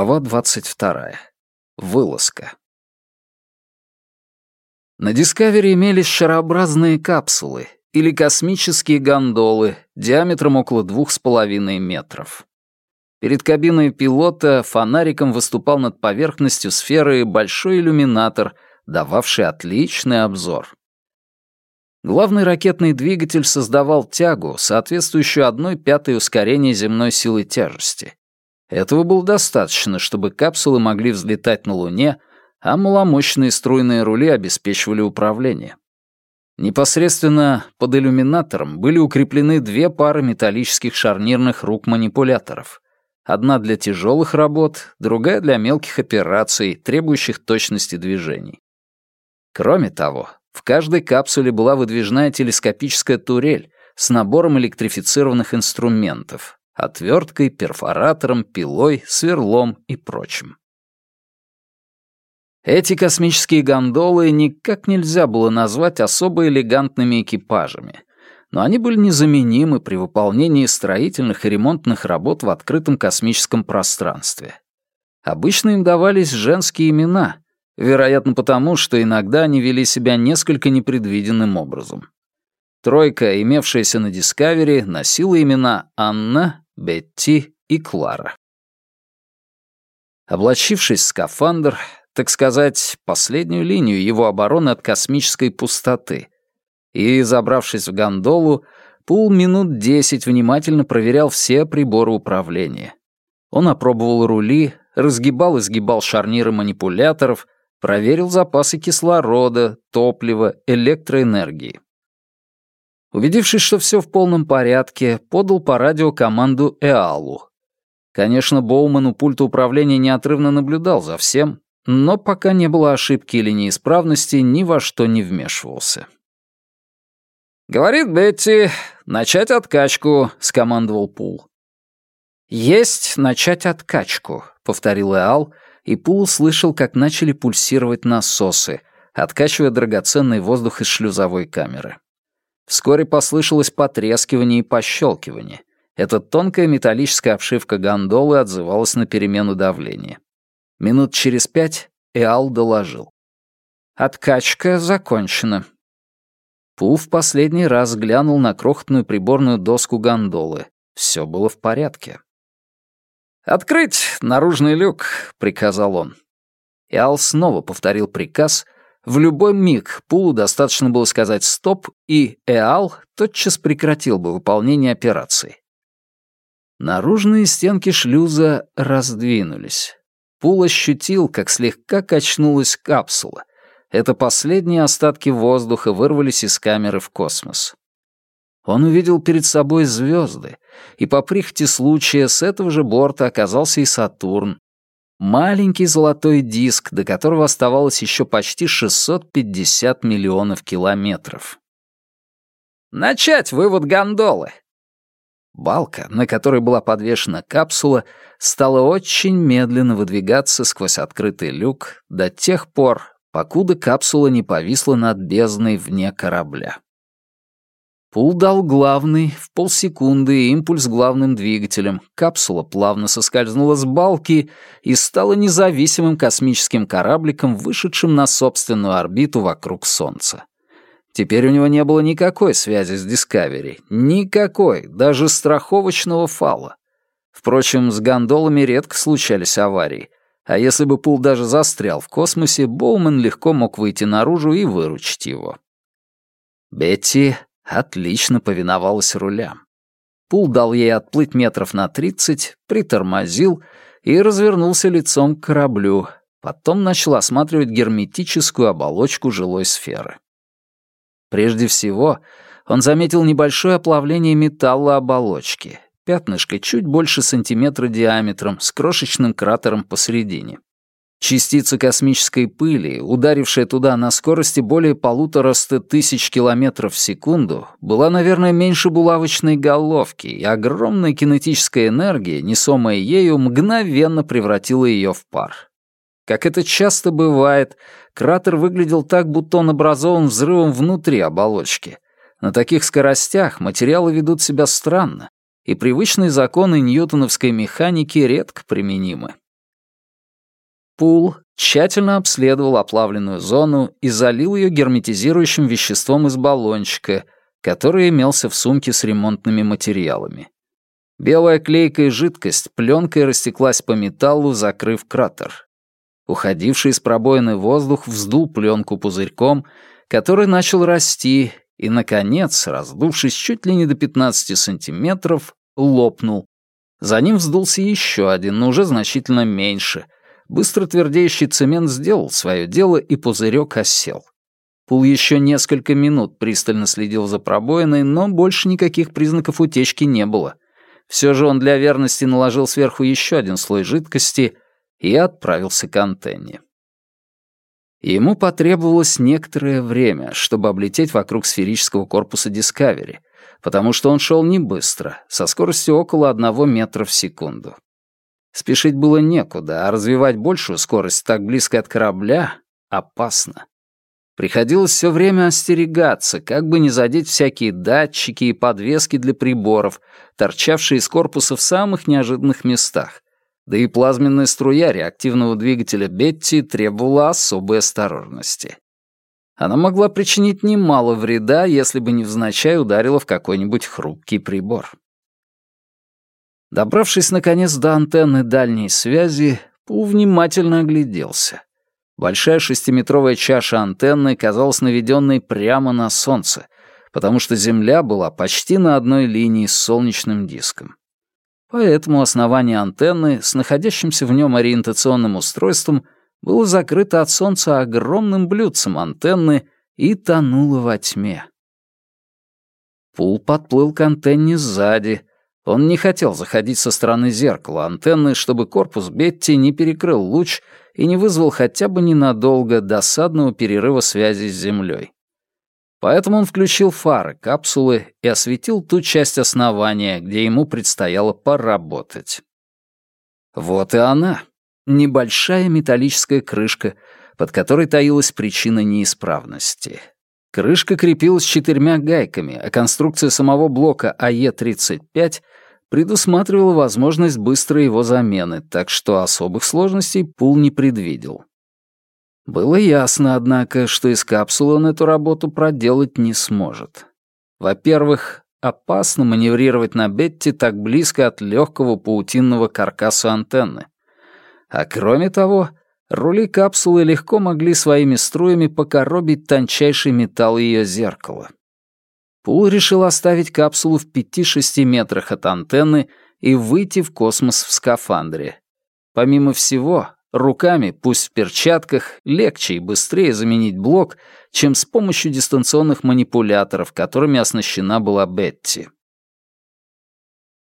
Глава 22. Вылазка. На Дискавери имелись шарообразные капсулы или космические гондолы диаметром около двух с половиной метров. Перед кабиной пилота фонариком выступал над поверхностью сферы большой иллюминатор, дававший отличный обзор. Главный ракетный двигатель создавал тягу, соответствующую одной пятой ускорения земной силы тяжести — этого было достаточно, чтобы капсулы могли взлетать на Луне, а маломощные струйные рули обеспечивали управление. Непосредственно под иллюминатором были укреплены две пары металлических шарнирных рук-манипуляторов. Одна для тяжелых работ, другая для мелких операций, требующих точности движений. Кроме того, в каждой капсуле была выдвижная телескопическая турель с набором электрифицированных инструментов, отверткой, перфоратором, пилой, сверлом и прочим. Эти космические гондолы никак нельзя было назвать особо элегантными экипажами, но они были незаменимы при выполнении строительных и ремонтных работ в открытом космическом пространстве. Обычно им давались женские имена, вероятно потому, что иногда они вели себя несколько непредвиденным образом. Тройка, имевшаяся на Дискавери, носила имена Анна, Бетти и Клара. Облачившись в скафандр, так сказать, последнюю линию его обороны от космической пустоты, и, забравшись в гондолу, Пул минут десять внимательно проверял все приборы управления. Он опробовал рули, разгибал и сгибал шарниры манипуляторов, проверил запасы кислорода, топлива, электроэнергии. Убедившись, что все в полном порядке, подал по радио команду Эалу. Конечно, Боуман у пульта управления неотрывно наблюдал за всем, но пока не было ошибки или неисправности, ни во что не вмешивался. «Говорит Бетти, начать откачку», — скомандовал Пул. «Есть начать откачку», — повторил Эал, и Пул слышал, как начали пульсировать насосы, откачивая драгоценный воздух из шлюзовой камеры. Вскоре послышалось потрескивание и пощелкивание. Эта тонкая металлическая обшивка гондолы отзывалась на перемену давления. Минут через пять Эал доложил. «Откачка закончена». Пул в последний раз глянул на крохотную приборную доску гондолы. Все было в порядке. «Открыть наружный люк», — приказал он. Эал снова повторил приказ — в любой миг Пулу достаточно было сказать «стоп», и Эал тотчас прекратил бы выполнение операции. Наружные стенки шлюза раздвинулись. Пул ощутил, как слегка качнулась капсула. Это последние остатки воздуха вырвались из камеры в космос. Он увидел перед собой звезды, и по прихоти случая с этого же борта оказался и Сатурн, Маленький золотой диск, до которого оставалось еще почти 650 миллионов километров. «Начать вывод гондолы!» Балка, на которой была подвешена капсула, стала очень медленно выдвигаться сквозь открытый люк до тех пор, покуда капсула не повисла над бездной вне корабля. Пул дал главный, в полсекунды импульс главным двигателем. Капсула плавно соскользнула с балки и стала независимым космическим корабликом, вышедшим на собственную орбиту вокруг Солнца. Теперь у него не было никакой связи с Discovery. Никакой, даже страховочного фала. Впрочем, с гондолами редко случались аварии. А если бы Пул даже застрял в космосе, Боумен легко мог выйти наружу и выручить его. Бетти отлично повиновалась рулям. Пул дал ей отплыть метров на тридцать, притормозил и развернулся лицом к кораблю. Потом начал осматривать герметическую оболочку жилой сферы. Прежде всего, он заметил небольшое оплавление металла оболочки, пятнышко чуть больше сантиметра диаметром с крошечным кратером посередине. Частица космической пыли, ударившая туда на скорости более полутораста тысяч километров в секунду, была, наверное, меньше булавочной головки, и огромная кинетическая энергия, несомая ею, мгновенно превратила ее в пар. Как это часто бывает, кратер выглядел так, будто он образован взрывом внутри оболочки. На таких скоростях материалы ведут себя странно, и привычные законы ньютоновской механики редко применимы. Пул тщательно обследовал оплавленную зону и залил ее герметизирующим веществом из баллончика, который имелся в сумке с ремонтными материалами. Белая клейкая жидкость пленкой растеклась по металлу, закрыв кратер. Уходивший из пробоины воздух вздул пленку пузырьком, который начал расти и, наконец, раздувшись чуть ли не до 15 сантиметров, лопнул. За ним вздулся еще один, но уже значительно меньше. Быстро твердеющий цемент сделал свое дело, и пузырек осел. Пул еще несколько минут пристально следил за пробоиной, но больше никаких признаков утечки не было. Все же он для верности наложил сверху еще один слой жидкости и отправился к антенне. Ему потребовалось некоторое время, чтобы облететь вокруг сферического корпуса Discovery, потому что он шел не быстро, со скоростью около одного метра в секунду. Спешить было некуда, а развивать большую скорость так близко от корабля опасно. Приходилось все время остерегаться, как бы не задеть всякие датчики и подвески для приборов, торчавшие из корпуса в самых неожиданных местах. Да и плазменная струя реактивного двигателя Бетти требовала особой осторожности. Она могла причинить немало вреда, если бы невзначай ударила в какой-нибудь хрупкий прибор. Добравшись, наконец, до антенны дальней связи, Пул внимательно огляделся. Большая шестиметровая чаша антенны казалась наведенной прямо на Солнце, потому что Земля была почти на одной линии с солнечным диском. Поэтому основание антенны с находящимся в нем ориентационным устройством было закрыто от Солнца огромным блюдцем антенны и тонуло во тьме. Пул подплыл к антенне сзади, он не хотел заходить со стороны зеркала антенны, чтобы корпус Бетти не перекрыл луч и не вызвал хотя бы ненадолго досадного перерыва связи с Землей. Поэтому он включил фары капсулы и осветил ту часть основания, где ему предстояло поработать. Вот и она. Небольшая металлическая крышка, под которой таилась причина неисправности. Крышка крепилась четырьмя гайками, а конструкция самого блока АЕ-35 предусматривала возможность быстрой его замены, так что особых сложностей Пул не предвидел. Было ясно, однако, что из капсулы он эту работу проделать не сможет. Во-первых, опасно маневрировать на Бетти так близко от легкого паутинного каркаса антенны. А кроме того, Рули капсулы легко могли своими струями покоробить тончайший металл ее зеркала. Пул решил оставить капсулу в 5-6 метрах от антенны и выйти в космос в скафандре. Помимо всего, руками, пусть в перчатках, легче и быстрее заменить блок, чем с помощью дистанционных манипуляторов, которыми оснащена была Бетти.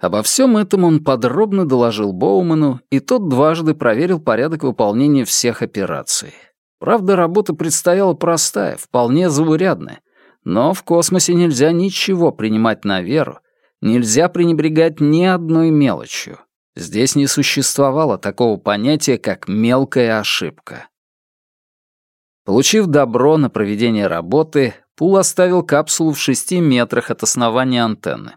Обо всем этом он подробно доложил Боуману, и тот дважды проверил порядок выполнения всех операций. Правда, работа предстояла простая, вполне заурядная. Но в космосе нельзя ничего принимать на веру, нельзя пренебрегать ни одной мелочью. Здесь не существовало такого понятия, как мелкая ошибка. Получив добро на проведение работы, Пул оставил капсулу в шести метрах от основания антенны.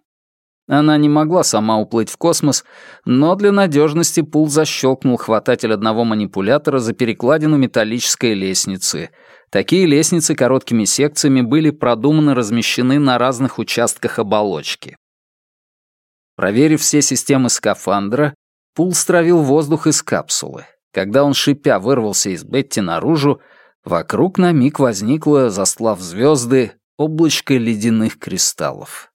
Она не могла сама уплыть в космос, но для надежности Пул защелкнул хвататель одного манипулятора за перекладину металлической лестницы. Такие лестницы короткими секциями были продуманно размещены на разных участках оболочки. Проверив все системы скафандра, Пул стравил воздух из капсулы. Когда он, шипя, вырвался из Бетти наружу, вокруг на миг возникло, застлав звезды, облачко ледяных кристаллов.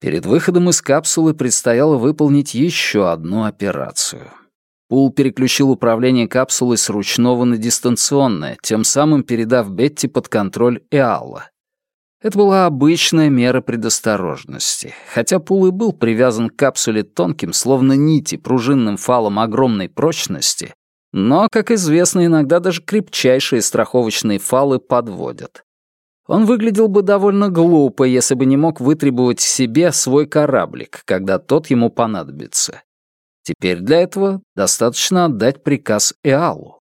Перед выходом из капсулы предстояло выполнить еще одну операцию. Пул переключил управление капсулой с ручного на дистанционное, тем самым передав Бетти под контроль Эалла. Это была обычная мера предосторожности. Хотя Пул и был привязан к капсуле тонким, словно нити, пружинным фалом огромной прочности, но, как известно, иногда даже крепчайшие страховочные фалы подводят. Он выглядел бы довольно глупо, если бы не мог вытребовать себе свой кораблик, когда тот ему понадобится. Теперь для этого достаточно отдать приказ Эалу.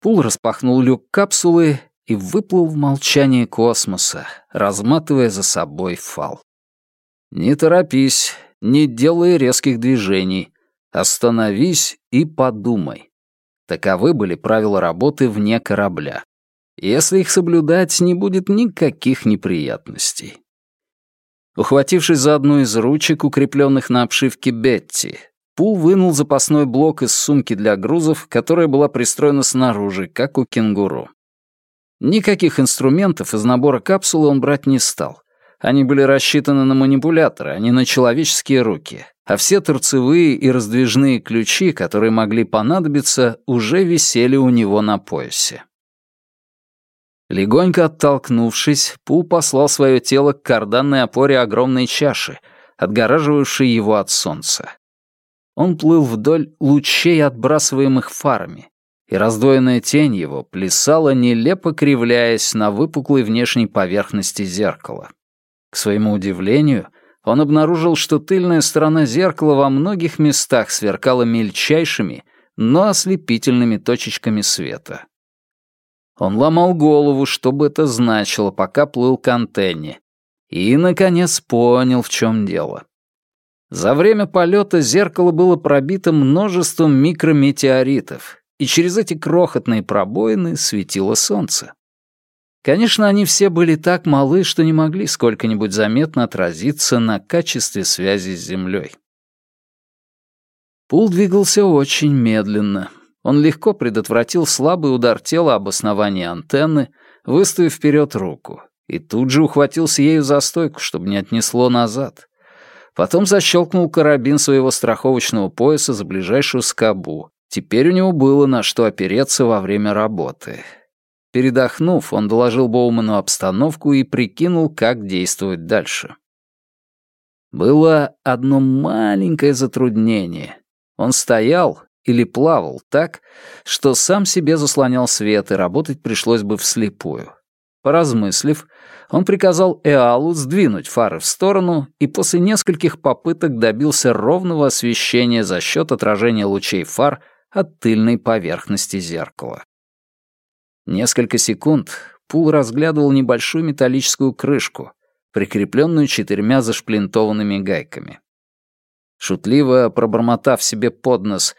Пул распахнул люк капсулы и выплыл в молчание космоса, разматывая за собой фал. «Не торопись, не делай резких движений. Остановись и подумай». Таковы были правила работы вне корабля. Если их соблюдать, не будет никаких неприятностей. Ухватившись за одну из ручек, укрепленных на обшивке Бетти, Пул вынул запасной блок из сумки для грузов, которая была пристроена снаружи, как у кенгуру. Никаких инструментов из набора капсулы он брать не стал. Они были рассчитаны на манипуляторы, а не на человеческие руки, а все торцевые и раздвижные ключи, которые могли понадобиться, уже висели у него на поясе. Легонько оттолкнувшись, Пул послал свое тело к карданной опоре огромной чаши, отгораживавшей его от солнца. Он плыл вдоль лучей, отбрасываемых фарами, и раздвоенная тень его плясала, нелепо кривляясь на выпуклой внешней поверхности зеркала. К своему удивлению, он обнаружил, что тыльная сторона зеркала во многих местах сверкала мельчайшими, но ослепительными точечками света. Он ломал голову, что бы это значило, пока плыл к антенне, и, наконец, понял, в чем дело. За время полета зеркало было пробито множеством микрометеоритов, и через эти крохотные пробоины светило солнце. Конечно, они все были так малы, что не могли сколько-нибудь заметно отразиться на качестве связи с Землей. Пул двигался очень медленно. Он легко предотвратил слабый удар тела об основание антенны, выставив вперед руку, и тут же ухватился ею за стойку, чтобы не отнесло назад. Потом защелкнул карабин своего страховочного пояса за ближайшую скобу. Теперь у него было на что опереться во время работы. Передохнув, он доложил Боуману обстановку и прикинул, как действовать дальше. Было одно маленькое затруднение. Он стоял или плавал так, что сам себе заслонял свет, и работать пришлось бы вслепую. Поразмыслив, он приказал Эалу сдвинуть фары в сторону и после нескольких попыток добился ровного освещения за счет отражения лучей фар от тыльной поверхности зеркала. Несколько секунд Пул разглядывал небольшую металлическую крышку, прикрепленную четырьмя зашплинтованными гайками. Шутливо пробормотав себе под нос,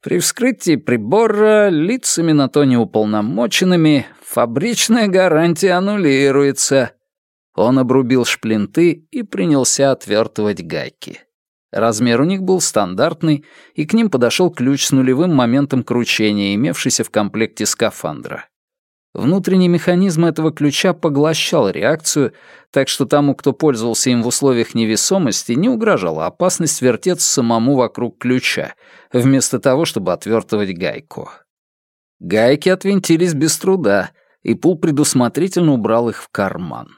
при вскрытии прибора лицами на то неуполномоченными фабричная гарантия аннулируется. Он обрубил шплинты и принялся отвертывать гайки. Размер у них был стандартный, и к ним подошел ключ с нулевым моментом кручения, имевшийся в комплекте скафандра. Внутренний механизм этого ключа поглощал реакцию, так что тому, кто пользовался им в условиях невесомости, не угрожала опасность вертеться самому вокруг ключа, вместо того, чтобы отвертывать гайку. Гайки отвинтились без труда, и Пул предусмотрительно убрал их в карман.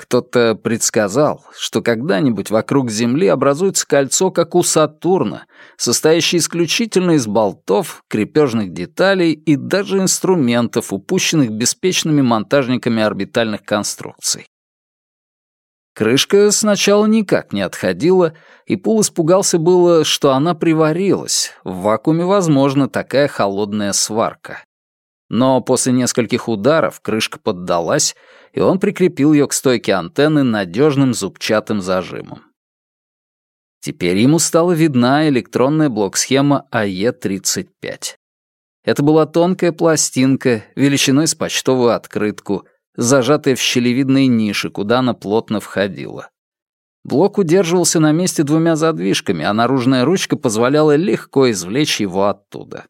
Кто-то предсказал, что когда-нибудь вокруг Земли образуется кольцо, как у Сатурна, состоящее исключительно из болтов, крепежных деталей и даже инструментов, упущенных беспечными монтажниками орбитальных конструкций. Крышка сначала никак не отходила, и Пул испугался было, что она приварилась. В вакууме возможна такая холодная сварка. Но после нескольких ударов крышка поддалась, и он прикрепил ее к стойке антенны надежным зубчатым зажимом. Теперь ему стала видна электронная блок-схема АЕ-35. Это была тонкая пластинка, величиной с почтовую открытку, зажатая в щелевидные ниши, куда она плотно входила. Блок удерживался на месте двумя задвижками, а наружная ручка позволяла легко извлечь его оттуда.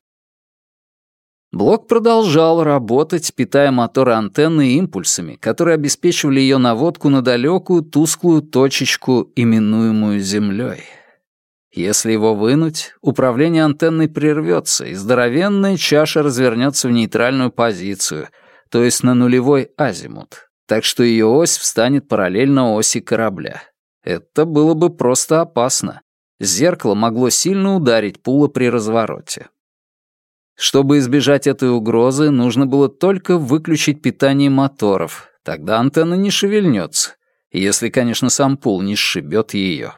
Блок продолжал работать, питая моторы антенны импульсами, которые обеспечивали ее наводку на далекую тусклую точечку, именуемую Землей. Если его вынуть, управление антенной прервется, и здоровенная чаша развернется в нейтральную позицию, то есть на нулевой азимут, так что ее ось встанет параллельно оси корабля. Это было бы просто опасно. Зеркало могло сильно ударить пула при развороте. Чтобы избежать этой угрозы, нужно было только выключить питание моторов. Тогда антенна не шевельнется, если, конечно, сам пул не сшибет ее.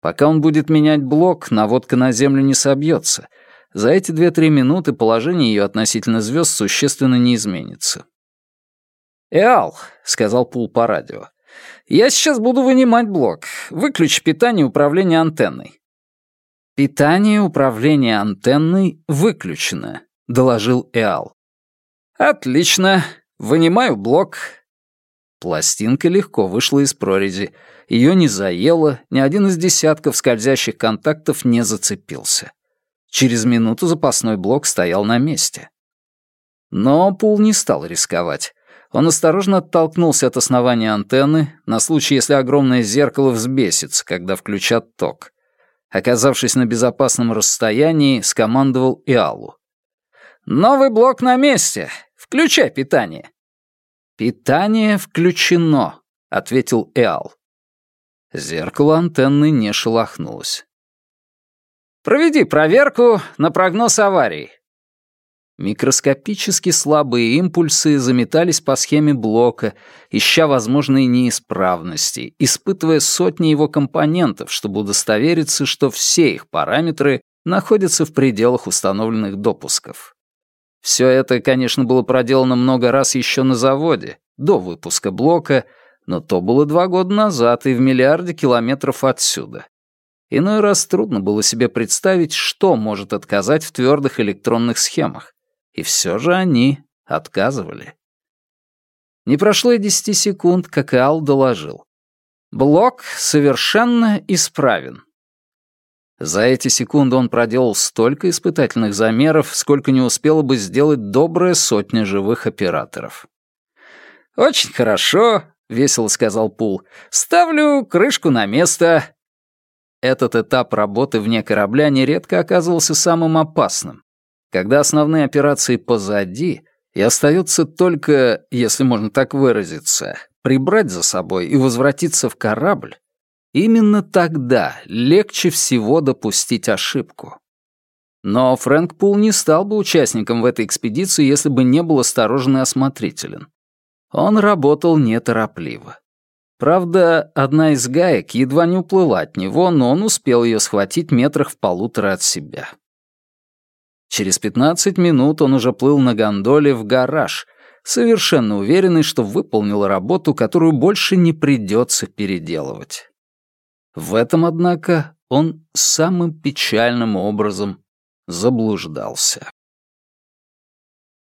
Пока он будет менять блок, наводка на Землю не собьется. За эти 2-3 минуты положение ее относительно звезд существенно не изменится. «Эал», — сказал Пул по радио, — «я сейчас буду вынимать блок. Выключи питание и управление антенной. Питание управления антенной выключено, — доложил Эал. «Отлично. Вынимаю блок». Пластинка легко вышла из прорези. Ее не заело, ни один из десятков скользящих контактов не зацепился. Через минуту запасной блок стоял на месте. Но Пул не стал рисковать. Он осторожно оттолкнулся от основания антенны на случай, если огромное зеркало взбесится, когда включат ток. Оказавшись на безопасном расстоянии, скомандовал Иалу. «Новый блок на месте! Включай питание!» «Питание включено», — ответил Эал. Зеркало антенны не шелохнулось. «Проведи проверку на прогноз аварии», Микроскопически слабые импульсы заметались по схеме блока, ища возможные неисправности, испытывая сотни его компонентов, чтобы удостовериться, что все их параметры находятся в пределах установленных допусков. Все это, конечно, было проделано много раз еще на заводе, до выпуска блока, но то было два года назад и в миллиарде километров отсюда. Иной раз трудно было себе представить, что может отказать в твердых электронных схемах. И все же они отказывали. Не прошло и десяти секунд, как Ал доложил. Блок совершенно исправен. За эти секунды он проделал столько испытательных замеров, сколько не успела бы сделать добрая сотня живых операторов. «Очень хорошо», — весело сказал Пул. «Ставлю крышку на место». Этот этап работы вне корабля нередко оказывался самым опасным когда основные операции позади, и остается только, если можно так выразиться, прибрать за собой и возвратиться в корабль, именно тогда легче всего допустить ошибку. Но Фрэнк Пул не стал бы участником в этой экспедиции, если бы не был осторожен и осмотрителен. Он работал неторопливо. Правда, одна из гаек едва не уплыла от него, но он успел ее схватить метрах в полутора от себя. Через 15 минут он уже плыл на гондоле в гараж, совершенно уверенный, что выполнил работу, которую больше не придется переделывать. В этом, однако, он самым печальным образом заблуждался.